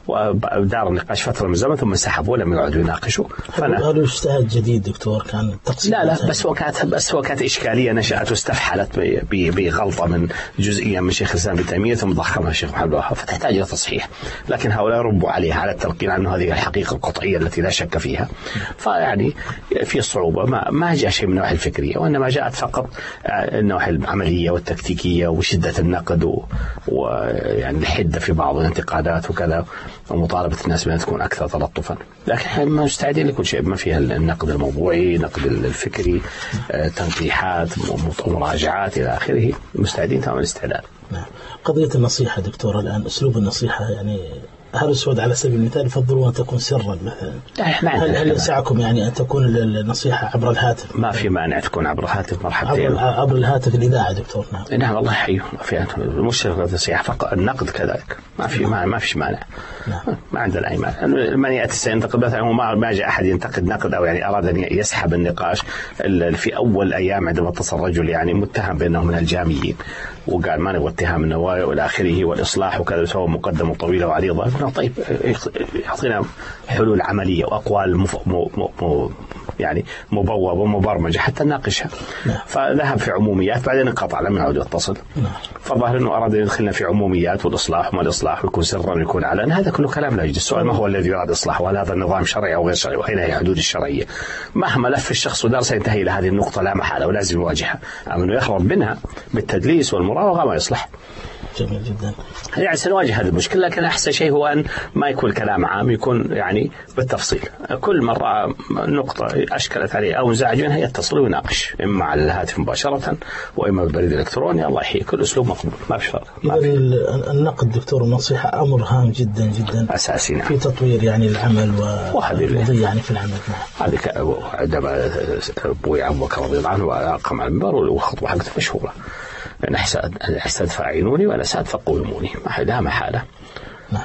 ودار النقاش فترة من الزمن ثم سحبوا ولم يعودوا يناقشوا. فانا هذا اجتهاد جديد دكتور كان تقصير لا لا بس هو كانت بس هو كانت إشكالية نشأت واستفحلت بغلطة من جزئية من شيخ الإسلام ابن تيمية ثم ضخمها الشيخ محمد الوهاب فتحتاج إلى تصحيح. لكن هؤلاء ربوا عليها على التلقين انه هذه الحقيقة القطعية التي لا شك فيها. فيعني في صعوبة. ما ما جاء شيء من النواحي الفكرية وإنما جاءت فقط آه، النواحي العملية والتكتيكية وشدة النقد ويعني الحدة في بعض الانتقادات وكذا. ومطالبة الناس بأن تكون أكثر تلطفا. لكن إحنا مستعدين لكل شيء ما فيها النقد الموضوعي النقد الفكري آه، تنقيحات مراجعات إلى آخره. مستعدين تمام الاستعداد نعم. قضية النصيحة دكتور الآن أسلوب النصيحة يعني هل السود على سبيل المثال يفضلون أن تكون سرا مثلا؟ هل, هل يسعكم يعني أن تكون النصيحة عبر الهاتف؟ ما في مانع تكون عبر الهاتف مرحبا عبر, عبر الهاتف الإذاعة دكتور نعم. نعم الله يحييهم ما في مش النصيحة فقط النقد كذلك. ما في ما, ما فيش مانع. نعم. ما عندنا أي مانع. من يأتي سينتقد مثلا هو ما جاء أحد ينتقد نقد أو يعني أراد أن يسحب النقاش في أول أيام عندما اتصل رجل يعني متهم بأنه من الجاميين وقال ما نبغى اتهام النوايا والى آخره والإصلاح وكذا سوى مقدمه طويله وعريضه قلنا طيب يعطينا حلول عملية وأقوال مف... م... م... يعني مبوبة ومبرمجة حتى نناقشها. نعم. فذهب في عموميات بعدين انقطع لم يعد يتصل. نعم. فظهر إنه أراد أن يدخلنا في عموميات والإصلاح وما الإصلاح ويكون سرا ويكون علن هذا كله كلام لا يوجد. السؤال ما هو الذي يراد اصلاحه وهل هذا النظام شرعي أو غير شرعي؟ وأين هي حدود الشرعية؟ مهما لف الشخص ودار سينتهي إلى هذه النقطة لا محالة ولازم يواجهها. اما انه يهرب منها بالتدليس والمراوغة ما يصلح. جميل جدا. يعني سنواجه هذه المشكلة لكن أحسن شيء هو أن ما يكون الكلام عام يكون يعني بالتفصيل. كل مرة نقطة أشكلت عليه أو انزعج منها يتصل ويناقش إما على الهاتف مباشرة وإما بالبريد الإلكتروني. الله يحييك. كل أسلوب مقبول ما في فرق. النقد دكتور النصيحة أمر هام جدا جدا أساسي نعم. في تطوير يعني العمل وهذه ال- والمضي يعني في العمل. نعم. هذه عندما أبوي ابو بكر رضي الله عنه اقام على المنبر والخطبه حقته مشهورة. احسد فاعينوني ولا اساد فقوموني. ما لا محالة.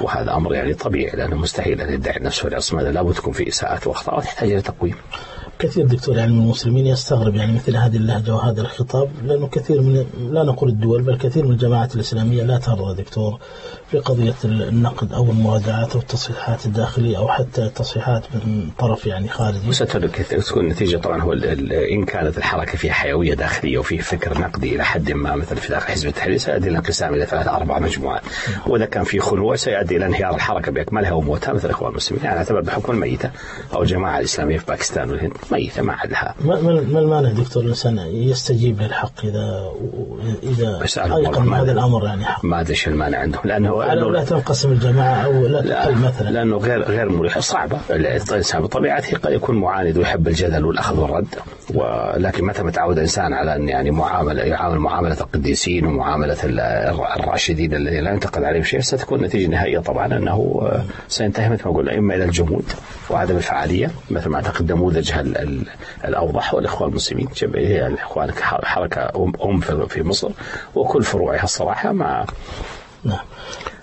وهذا أمر يعني طبيعي لأنه مستحيل أن يدعي نفسه العصمه لابد تكون في اساءات وأخطاء وتحتاج إلى تقويم. كثير دكتور يعني من المسلمين يستغرب يعني مثل هذه اللهجة وهذا الخطاب لأنه كثير من لا نقول الدول بل كثير من الجماعات الإسلامية لا ترضى دكتور في قضية النقد أو المراجعات أو التصحيحات الداخلية أو حتى التصحيحات من طرف يعني خارجي. وستكون النتيجة طبعا هو إن كانت الحركة فيها حيوية داخلية وفيه فكر نقدي إلى حد ما مثلا في داخل حزب التحرير سيؤدي إلى انقسام إلى ثلاث أربع مجموعات. وإذا كان في خنوع سيؤدي إلى انهيار الحركة بأكملها وموتها مثل الاخوان المسلمين. يعني أعتبر بحكم الميته أو الجماعه الاسلاميه في باكستان والهند. ميته ما لها ما ما ما المانع دكتور الإنسان يستجيب للحق إذا إذا أيقن هذا الأمر يعني حق. ما أدري شو المانع عندهم لأنه على لا تنقسم الجماعة أو لا لا تقل مثلا. لأنه غير غير مريح. صعبة. الإنسان بطبيعته قد يكون معاند ويحب الجدل والأخذ والرد. ولكن متى ما تعود الانسان على أن يعني معامله يعامل معاملة القديسين ومعاملة ال- الراشدين الذين لا ينتقد عليهم شيء ستكون النتيجه النهائيه طبعا أنه آه، سينتهي مثل ما قلنا إما إلى الجمود وعدم الفعالية مثل ما اعتقد نموذجها ال- ال- الاوضح هو الاخوان المسلمين هي الاخوان حركة ام أم في مصر وكل فروعها الصراحة ما نعم.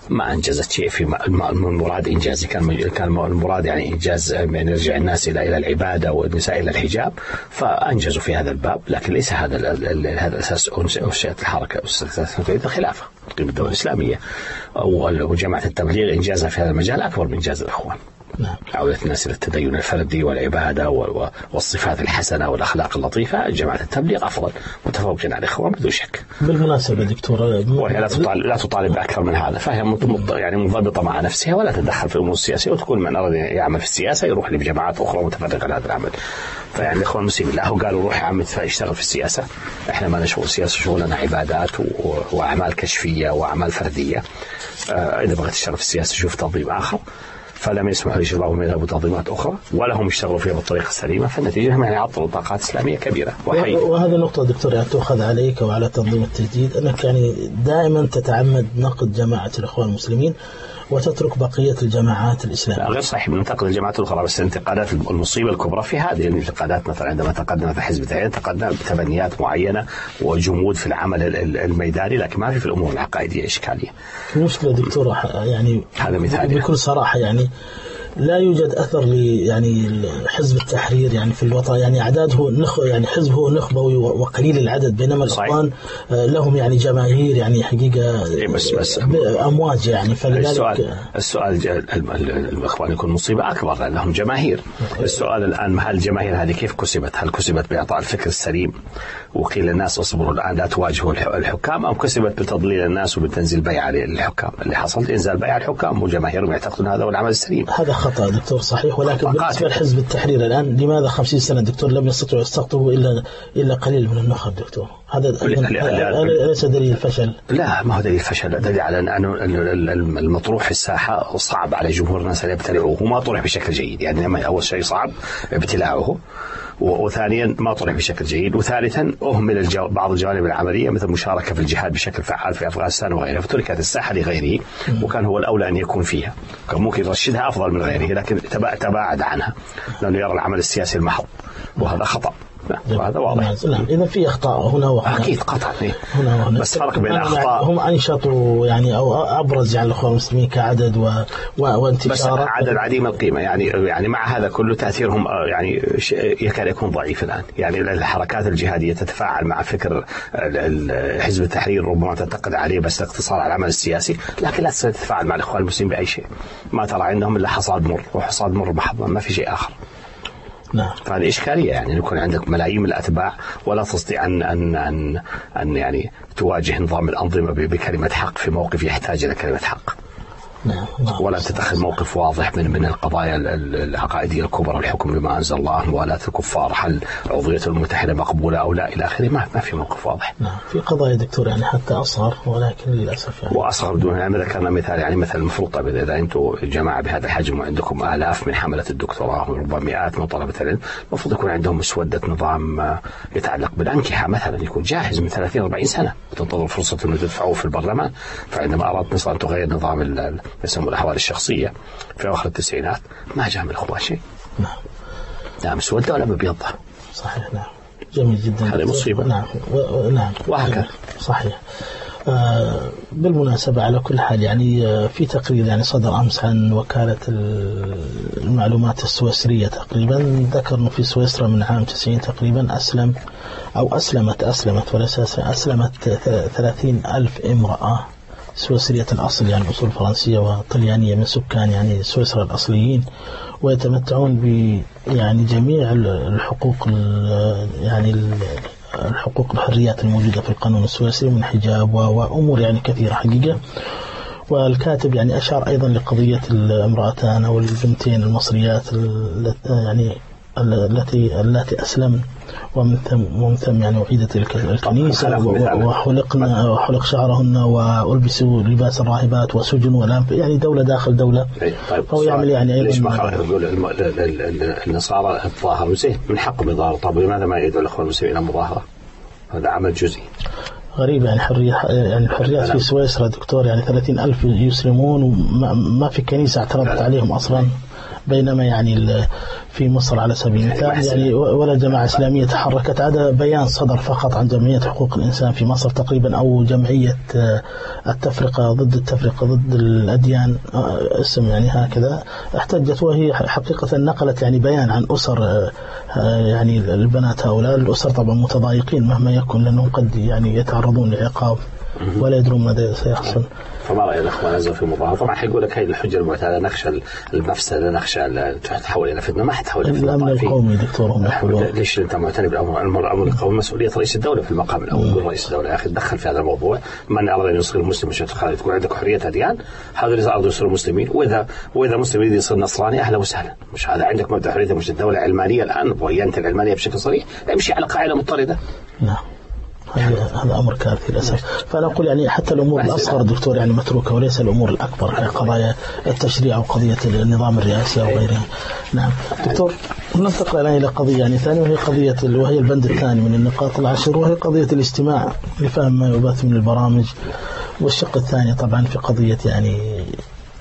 ما أنجزت شيء في المراد انجازه كان كان المراد يعني إنجاز ان يرجع الناس إلى إلى العبادة والنساء إلى الحجاب فأنجزوا في هذا الباب لكن ليس هذا هذا الأساس أنش- انشات الحركة أسست الخلافه الدولة الإسلامية وجماعة التبليغ إنجازها في هذا المجال أكبر من إنجاز الإخوان. عودة الناس إلى التدين الفردي والعبادة والصفات الحسنة والأخلاق اللطيفة. جماعة التبليغ أفضل. متفوقين على الإخوان بدون شك. بالمناسبة دكتور وهي لا تطالب لا تطالب بأكثر من هذا. فهي يعني منضبطه مع نفسها ولا تتدخل في الأمور السياسيه وتقول من اراد أن يعمل في السياسة يروح لجماعات أخرى متفرقة عن هذا العمل. فيعني الاخوان المسلمين لا هو قالوا روح يا عم اشتغل في السياسة. إحنا ما نشغل السياسة شغلنا عبادات و- و- وأعمال كشفية وأعمال فردية. آه إذا بغيت تشتغل في السياسة شوف تنظيم آخر. فلم يسمح لشبابهم يذهبوا تنظيمات أخرى ولا هم يشتغلوا فيها بالطريقة السليمة فالنتيجة هم يعني عطلوا طاقات إسلامية كبيرة. وحي وهذه نقطة دكتور يعني تؤخذ عليك وعلى تنظيم التجديد أنك يعني دائما تتعمد نقد جماعة الإخوان المسلمين وتترك بقية الجماعات لا الإسلامية غير صحيح بننتقد الجماعات الاخرى بس الانتقادات المصيبة الكبرى في هذه الانتقادات مثلا عندما تقدم في حزب التحرير تقدم بتبنيات معينة وجمود في العمل ال- ال- الميداني لكن ما في في الأمور العقائدية إشكالية. المشكلة دكتور يعني هذا مثال. بكل صراحة يعني لا يوجد أثر ل يعني حزب التحرير يعني في الوطن يعني أعداده نخ يعني حزبه نخبوي و- وقليل العدد بينما. الإخوان آه، لهم يعني جماهير يعني حقيقة إيه بس- بس- ب- أمواج يعني فلذلك السؤال السؤال ج- ال- ال- الأخوان يكون مصيبة أكبر لأن لهم جماهير. السؤال الآن هل الجماهير هذه كيف كسبت؟ هل كسبت بإعطاء الفكر السليم وقيل للناس اصبروا الآن لا تواجهوا الح- الحكام أم كسبت بتضليل الناس وبتنزيل بيعه للحكام؟ اللي حصل انزال بيعه الحكام وجماهيرهم يعتقدون هذا هو العمل السليم. هذا خطأ دكتور صحيح ولكن بالنسبة. لحزب التحرير الآن لماذا 50 سنة دكتور لم يستطيعوا يستقطبوا إلا إلا قليل من النخب دكتور؟ هذا. ليس دليل الفشل لا ما هو دليل فشل. دليل على أن المطروح في الساحة صعب على جمهور الناس أن يبتلعوه وما طرح بشكل جيد. يعني أول شيء صعب ابتلاعه. وثانيا ما طرح بشكل جيد. وثالثا أهمل الجو... بعض الجوانب العملية مثل المشاركة في الجهاد بشكل فعال في أفغانستان وغيرها فتركت الساحة لغيره وكان هو الأولى أن يكون فيها. كان ممكن يرشدها أفضل من غيره لكن تبا- تباعد عنها لأنه يرى العمل السياسي المحض وهذا خطأ. وهذا واضح. نعم إذا في أخطاء هنا وهنا. أكيد قطعا إيه. هنا وهنا. بس فرق بين يعني أخطاء هم أنشطوا يعني أو أبرز يعني الإخوان المسلمين كعدد و... و... بس وانتشار عدد عديم القيمة يعني يعني مع هذا كله تأثيرهم آه، يعني ش- يكاد يكون ضعيف الآن. يعني الحركات الجهادية تتفاعل مع فكر ال- حزب التحرير ربما تعتقد عليه بس اقتصار على العمل السياسي لكن لا تتفاعل مع الاخوان المسلمين بأي شيء. ما ترى عندهم إلا حصاد مر وحصاد مر محض ما في شيء آخر. نعم فهذه إشكالية يعني أن يكون عندك ملايين من الأتباع ولا تستطيع ان ان ان, أن يعني تواجه نظام الأنظمة ب- بكلمة حق في موقف يحتاج إلى كلمة حق. ولا تتخذ موقف واضح من من القضايا ال- ال- العقائدية الكبرى الحكم بما أنزل الله موالاه الكفار هل عضويه المتحدة مقبولة أو لا إلى آخره ما ما في موقف واضح. نعم في قضايا دكتور يعني حتى أصغر ولكن للأسف يعني. وأصغر دون يعني ذكرنا مثال يعني مثلا المفروض طيب اذا أنتم جماعة بهذا الحجم وعندكم آلاف من حملة الدكتوراه وربما مئات من طلبة العلم المفروض يكون عندهم مسودة نظام آه، يتعلق بالأنكحة. مثلا يكون جاهز من 30 40 سنة تنتظر فرصة إنه تدفعوه في البرلمان. فعندما ارادت مصر ان تغير نظام ال- ال- يسموه الأحوال الشخصية في أواخر التسعينات. ما جاء من الاخوان شيء. نعم. لا مسوده ولا مبيضه صحيح نعم. جميل جدا. هذه. مصيبة. نعم و... نعم. وهكذا. صحيح. آه بالمناسبة على كل حال يعني آه في تقرير يعني صدر أمس عن وكالة ال- المعلومات السويسرية تقريبا. ذكر أنه في سويسرا من عام 90 تقريبا أسلم أو أسلمت أسلمت وليس أسلم- أسلمت ث- 30 ألف امرأة. سويسرية الأصل يعني أصول فرنسية وطليانية من سكان يعني سويسرا الأصليين ويتمتعون ب يعني جميع ال- الحقوق ال- يعني ال- الحقوق الحريات الموجودة في القانون السويسري من حجاب وأمور يعني كثيرة حقيقة. والكاتب يعني أشار أيضا لقضية الامرأتان أو البنتين المصريات ال- يعني التي التي أسلمن ومن ثم ومن ثم يعني أعيدت الك- الكنيسة. وحلقنا وحلق شعرهن وألبسوا لباس الراهبات وسجنوا والآن يعني دولة داخل دولة. إيه، طيب هو يعمل يعني أيضا ليش ما ال- النصارى تظاهروا؟ زين من حقهم يظاهروا طب لماذا ما يدعو الاخوان المسلمين إلى مظاهرة؟ هذا عمل جزئي. غريب يعني حرية يعني الحريات في سويسرا دكتور يعني 30 ألف يسلمون وما ما في كنيسة اعترضت عليهم أصلا بينما يعني في مصر على سبيل المثال. يعني ولا جماعة إسلامية تحركت. هذا بيان صدر فقط عن جمعية حقوق الإنسان في مصر تقريبا أو جمعية آه، التفرقة ضد التفرقة ضد الأديان آه، اسم يعني هكذا. احتجت وهي حقيقة نقلت يعني بيان عن أسر آه، يعني البنات هؤلاء. الأسر طبعا متضايقين مهما يكن لأنهم قد يعني يتعرضون لعقاب ولا يدرون ماذا سيحصل. فما رأي الاخوان نزلوا في مظاهره؟ طبعا حيقول لك هذه الحجة المعتادة نخشى المفسدة نخشى تحول إلى فتنة ما حتحول إلى فتنة. الأمن طائفية. القومي دكتور ليش أنت معتني بالأمر الامر القومي؟ مسؤولية رئيس الدولة في المقام الأول. يقول رئيس الدولة يا أخي تدخل في هذا الموضوع. من أراد أن يصير مسلم تكون عندك حرية أديان. هذا اللي ارادوا يصيروا مسلمين وإذا وإذا مسلم يريد يصير نصراني أهلا وسهلا. مش هذا عندك مبدأ حرية مش الدولة علمانية الآن وينت العلمانية بشكل صريح. امشي على قاعدة مضطردة. نعم. هذا هذا أمر كارثي للاسف فأنا أقول يعني حتى الأمور الأصغر دكتور يعني متروكة وليس الأمور الأكبر كقضايا التشريع أو قضية النظام الرئاسي أو غيرها نعم. دكتور ننتقل الآن إلى قضية يعني ثانية وهي قضية وهي البند الثاني من النقاط العشر وهي قضية الاستماع لفهم ما يبث من البرامج والشق الثاني طبعا في قضية يعني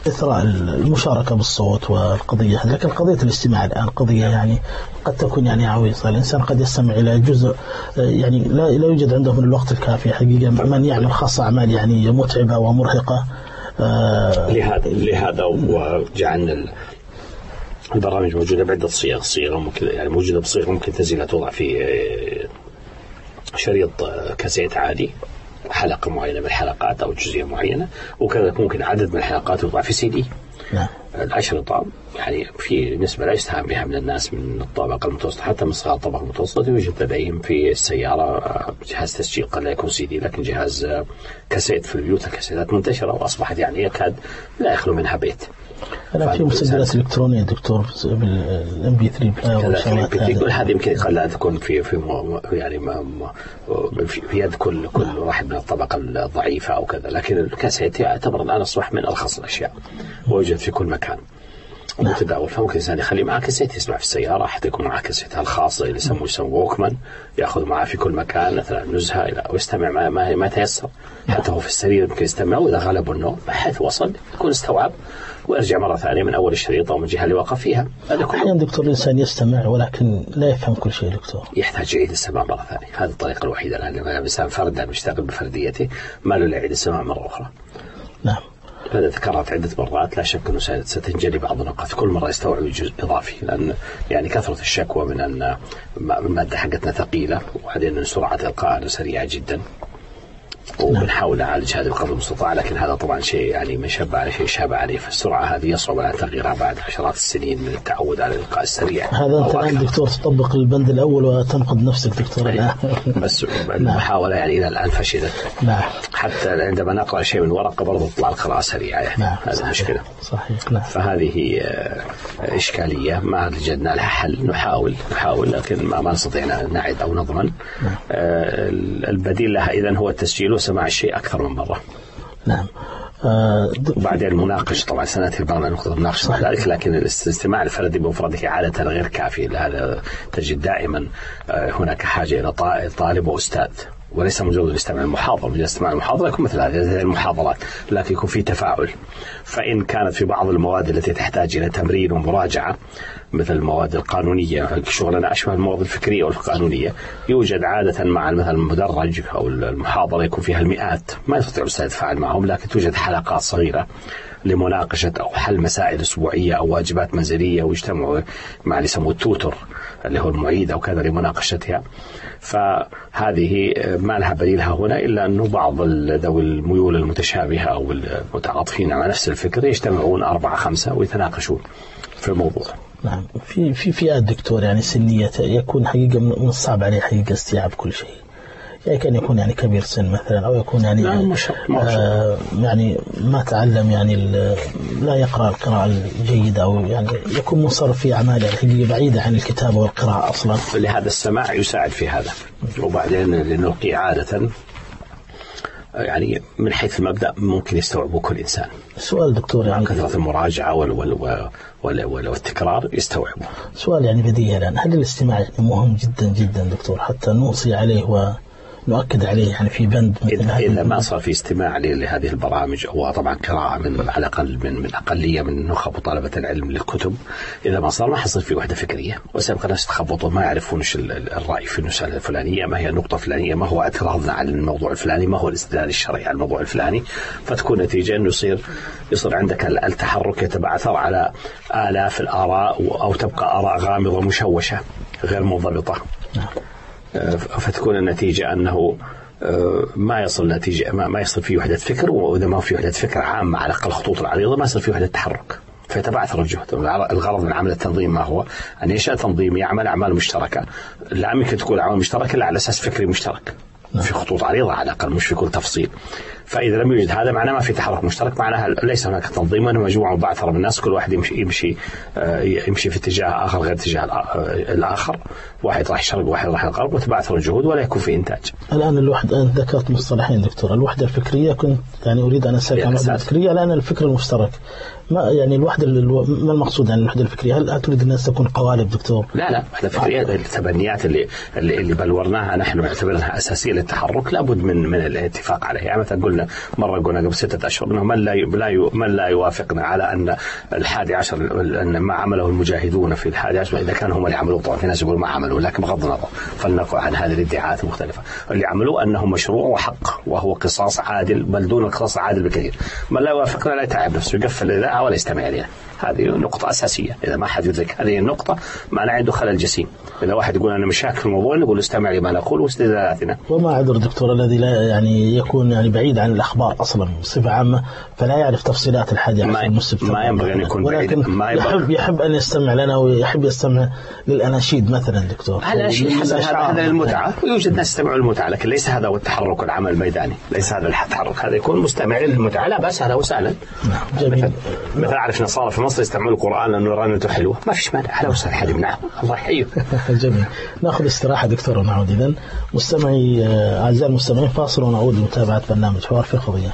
إثراء المشاركة بالصوت والقضية. لكن قضية الاستماع الآن قضية يعني قد تكون يعني عويصة. الإنسان قد يستمع إلى جزء يعني لا, لا يوجد عنده من الوقت الكافي حقيقة. من يعمل خاصة أعمال يعني متعبة ومرهقة آه، لهذا لهذا وجعلنا ال- البرامج موجودة بعدة صيغ صيغه ممكن يعني موجودة بصيغه ممكن تنزلها توضع في آه، شريط آه، كاسيت عادي. حلقة معينة من الحلقات أو جزئية معينة وكذلك ممكن عدد من الحلقات يوضع في سي دي. نعم. الأشرطة يعني في نسبة لا يستهان بها من الناس من الطبقة المتوسطة حتى من صغار الطبقة المتوسطة يوجد لديهم في السيارة آه، جهاز تسجيل قد لا يكون سي دي لكن جهاز آه، كاسيت في البيوت الكاسيتات منتشرة وأصبحت يعني يكاد لا يخلو منها بيت. الآن في مسجلات إلكترونية دكتور بال MP3 player يقول هذه يمكن لا تكون في في يعني في يد كل كل واحد من الطبقة الضعيفة أو كذا لكن الكاسيت يعتبر الآن أصبح من أرخص الأشياء ويوجد في كل مكان. متداول فممكن الإنسان يخلي معاه كاسيت يسمع في السيارة حتى يكون معاه كاسيتها الخاصه اللي يسموه يسموه ووكمان يأخذ معاه في كل مكان مثلا نزهة إلى ويستمع ما, ما, ما تيسر حتى هو في السرير يمكن يستمع وإذا غلبه النوم حيث وصل يكون استوعب. ويرجع مرة ثانية من أول الشريط أو من الجهه اللي وقف فيها. هذا كله. أحيانا دكتور الإنسان يستمع ولكن لا يفهم كل شيء دكتور. يحتاج يعيد السماع مرة ثانية. هذه الطريقة الوحيدة الآن. لما الإنسان فردا مشتغل بفرديته ما له إلا يعيد السماع مرة أخرى. نعم. فإذا تكررت عدة مرات. لا شك أنه ست- ستنجلي بعض النقاط. كل مرة يستوعب جزء إضافي. لأن يعني كثرة الشكوى من أن ما- المادة حقتنا ثقيلة. وبعدين سرعة إلقائنا سريعة جدا. وبنحاول نعالج هذه بقدر المستطاع لكن هذا طبعا شيء يعني من شب على شيء شاب عليه فالسرعه هذه يصعب على تغييرها بعد عشرات السنين من التعود على الإلقاء السريع. هذا أنت الآن دكتور تطبق البند الأول وتنقد نفسك دكتور. الان بس المحاولة يعني إلى الآن فشلت. نعم حتى عندما نقرأ شيء من ورقة برضه تطلع القراءة سريعة يعني نعم هذه صحيح. مشكلة. صحيح. نعم فهذه آه، إشكالية ما وجدنا لها حل نحاول نحاول لكن ما, ما نستطيع أن نعد أو نضمن. آه، البديل لها إذا هو التسجيل. وسماع الشيء أكثر من مرة. نعم. آه، وبعدين المناقشة طبعا سنأتي بعض نقطة المناقشة ذلك لكن الاستماع الفردي بمفرده عادة غير كافي. لهذا تجد دائما آه، هناك حاجة إلى طا- طالب وأستاذ. وليس مجرد الاستماع المحاضرة مجرد الاستماع المحاضرة يكون مثل هذه المحاضرات لكن يكون في تفاعل. فإن كانت في بعض المواد التي تحتاج إلى تمرين ومراجعة مثل المواد القانونية شغلنا أشبه المواد الفكرية والقانونية يوجد عادة مع مثلا المدرج أو المحاضرة يكون فيها المئات. ما يستطيع الأستاذ يتفاعل معهم لكن توجد حلقات صغيرة. لمناقشة أو حل مسائل أسبوعية أو واجبات منزلية ويجتمعوا مع اللي يسموه التوتر اللي هو المعيد أو كذا لمناقشتها. فهذه ما لها بديلها هنا إلا أنه بعض ذوي الميول المتشابهة أو المتعاطفين مع نفس الفكر يجتمعون أربعة خمسة ويتناقشون في الموضوع. نعم. في في فئات دكتور يعني سنية يكون حقيقة من الصعب عليه حقيقة استيعاب كل شيء. يعني كان يكون يعني كبير سن مثلا أو يكون يعني لا، ما شاء الله، شاء الله. آه يعني ما تعلم يعني ال- لا يقرأ القراءة الجيدة أو يعني يكون منصرف في أعماله الحقيقة بعيدة عن الكتابة والقراءة أصلا. لهذا السماع يساعد في هذا. وبعدين لنلقي عادة يعني من حيث المبدأ ممكن يستوعبه كل إنسان. سؤال دكتور يعني كثرة المراجعة وال وال وال وال والتكرار يستوعبه. سؤال يعني بديهي الان هل الاستماع مهم جدا جدا دكتور حتى نوصي عليه ونؤكد عليه يعني في بند إذا, ما صار في استماع لهذه البرامج. أو طبعا قراءة من على الأقل من, من أقلية من نخب وطلبة العلم للكتب. إذا ما صار ما حصل في وحدة فكرية. وسيبقى الناس يتخبطوا ما يعرفون إيش ال- ال- الرأي في المسألة الفلانية. ما هي النقطة الفلانية. ما هو اعتراضنا على الموضوع الفلاني. ما هو الاستدلال الشرعي على الموضوع الفلاني. فتكون نتيجة أنه يصير يصير عندك ال- التحرك يتبعثر على آلاف الآراء أو تبقى آراء غامضة مشوشة غير منضبطة. فتكون النتيجة أنه آه، ما يصل نتيجة ما, يصل في وحدة فكر وإذا ما في وحدة فكر عامة على الأقل الخطوط العريضة ما يصير في وحدة تحرك. فيتبعثر الجهد الغرض من عمل التنظيم ما هو؟ أن ينشأ تنظيم يعمل أعمال مشتركة. لا يمكن تكون أعمال مشتركة إلا على أساس فكري مشترك. في خطوط عريضة على الأقل مش في كل تفصيل. فإذا لم يوجد هذا معناه ما في تحرك مشترك معناها ليس هناك تنظيم وأنه مجموعة مبعثرة من الناس كل واحد يمشي يمشي آه، يمشي في اتجاه آخر غير اتجاه آه، الآخر. واحد راح الشرق وواحد راح الغرب وتبعثر الجهود ولا يكون في إنتاج. الآن الوحدة أنت ذكرت مصطلحين دكتور. الوحدة الفكرية كنت يعني أريد أن أسألك عن الوحدة الأساس. الفكرية. الآن الفكر المشترك. ما يعني الوحدة الو- ما المقصود عن الوحدة الفكرية؟ هل تريد الناس تكون قوالب دكتور؟ لا لا. هذا فكرية التبنيات اللي اللي, اللي بلورناها نحن نعتبرها أساسية للتحرك لابد من من الاتفاق عليها. يعني مثلا قلنا مرة قلنا قبل ستة أشهر إنه من لا لا من لا يوافقنا على أن الحادي عشر أن ما عمله المجاهدون في الحادي عشر إذا كان هم اللي عملوه طبعا في ناس يقولوا ما عملوا لكن بغض النظر. فلنقل عن هذه الادعاءات المختلفة. اللي عملوه أنه مشروع وحق وهو قصاص عادل بل دون القصاص عادل بكثير. من لا يوافقنا لا يتعب نفسه يقفل الإذاعة ولا يستمع إلينا. هذه نقطة أساسية. إذا ما حد يدرك هذه النقطة معناه عنده خلل جسيم إذا واحد يقول أنا مشاكل في الموضوع نقول استمع لما نقول واستدلالاتنا وما عذر دكتور الذي لا يعني يكون يعني بعيد عن الأخبار أصلا بصفة عامة فلا يعرف تفصيلات الحادي ما- ما ينبغي أن يكون بعيد- ولكن ما. يحب يحب أن يستمع لنا ويحب يستمع للأناشيد مثلا دكتور. هذا حسن هذا. هذا للمتعة ويوجد ناس يستمعون للمتعة لكن ليس هذا هو التحرك والعمل الميداني. ليس هذا التحرك. هذا يكون مستمعين للمتعة. لا بأس أهلا وسهلا. نعم جميل. مثلا أعرف نصارى في مصر يستمعون القرآن لأنه رنته حلوة. ما فيش مانع. أهلا وسهلا يمنعهم الله يحييه جميل. نأخذ استراحة دكتور ونعود اذا مستمعي آه، أعزائي المستمعين فاصل ونعود لمتابعة برنامج حوار في قضية.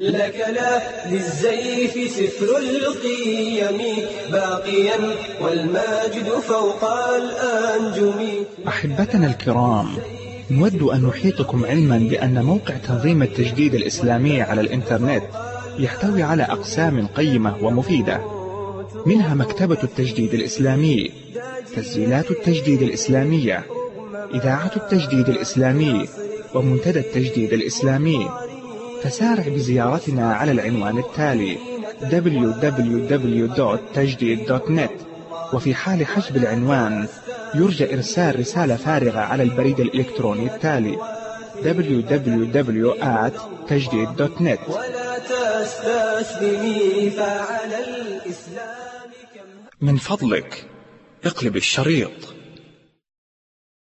لك لا للزيف سفر القيم باقيا والماجد فوق الأنجم. أحبتنا الكرام نود أن نحيطكم علما بأن موقع تنظيم التجديد الإسلامي على الإنترنت يحتوي على أقسام قيمة ومفيدة منها مكتبة التجديد الإسلامي تسجيلات التجديد الإسلامية إذاعة التجديد الإسلامي ومنتدى التجديد الإسلامي. فسارع بزيارتنا على العنوان التالي www.تجديد.net وفي حال حجب العنوان يرجى إرسال رسالة فارغة على البريد الإلكتروني التالي ولا تستسلمي فعلى الإسلام من فضلك اقلب الشريط.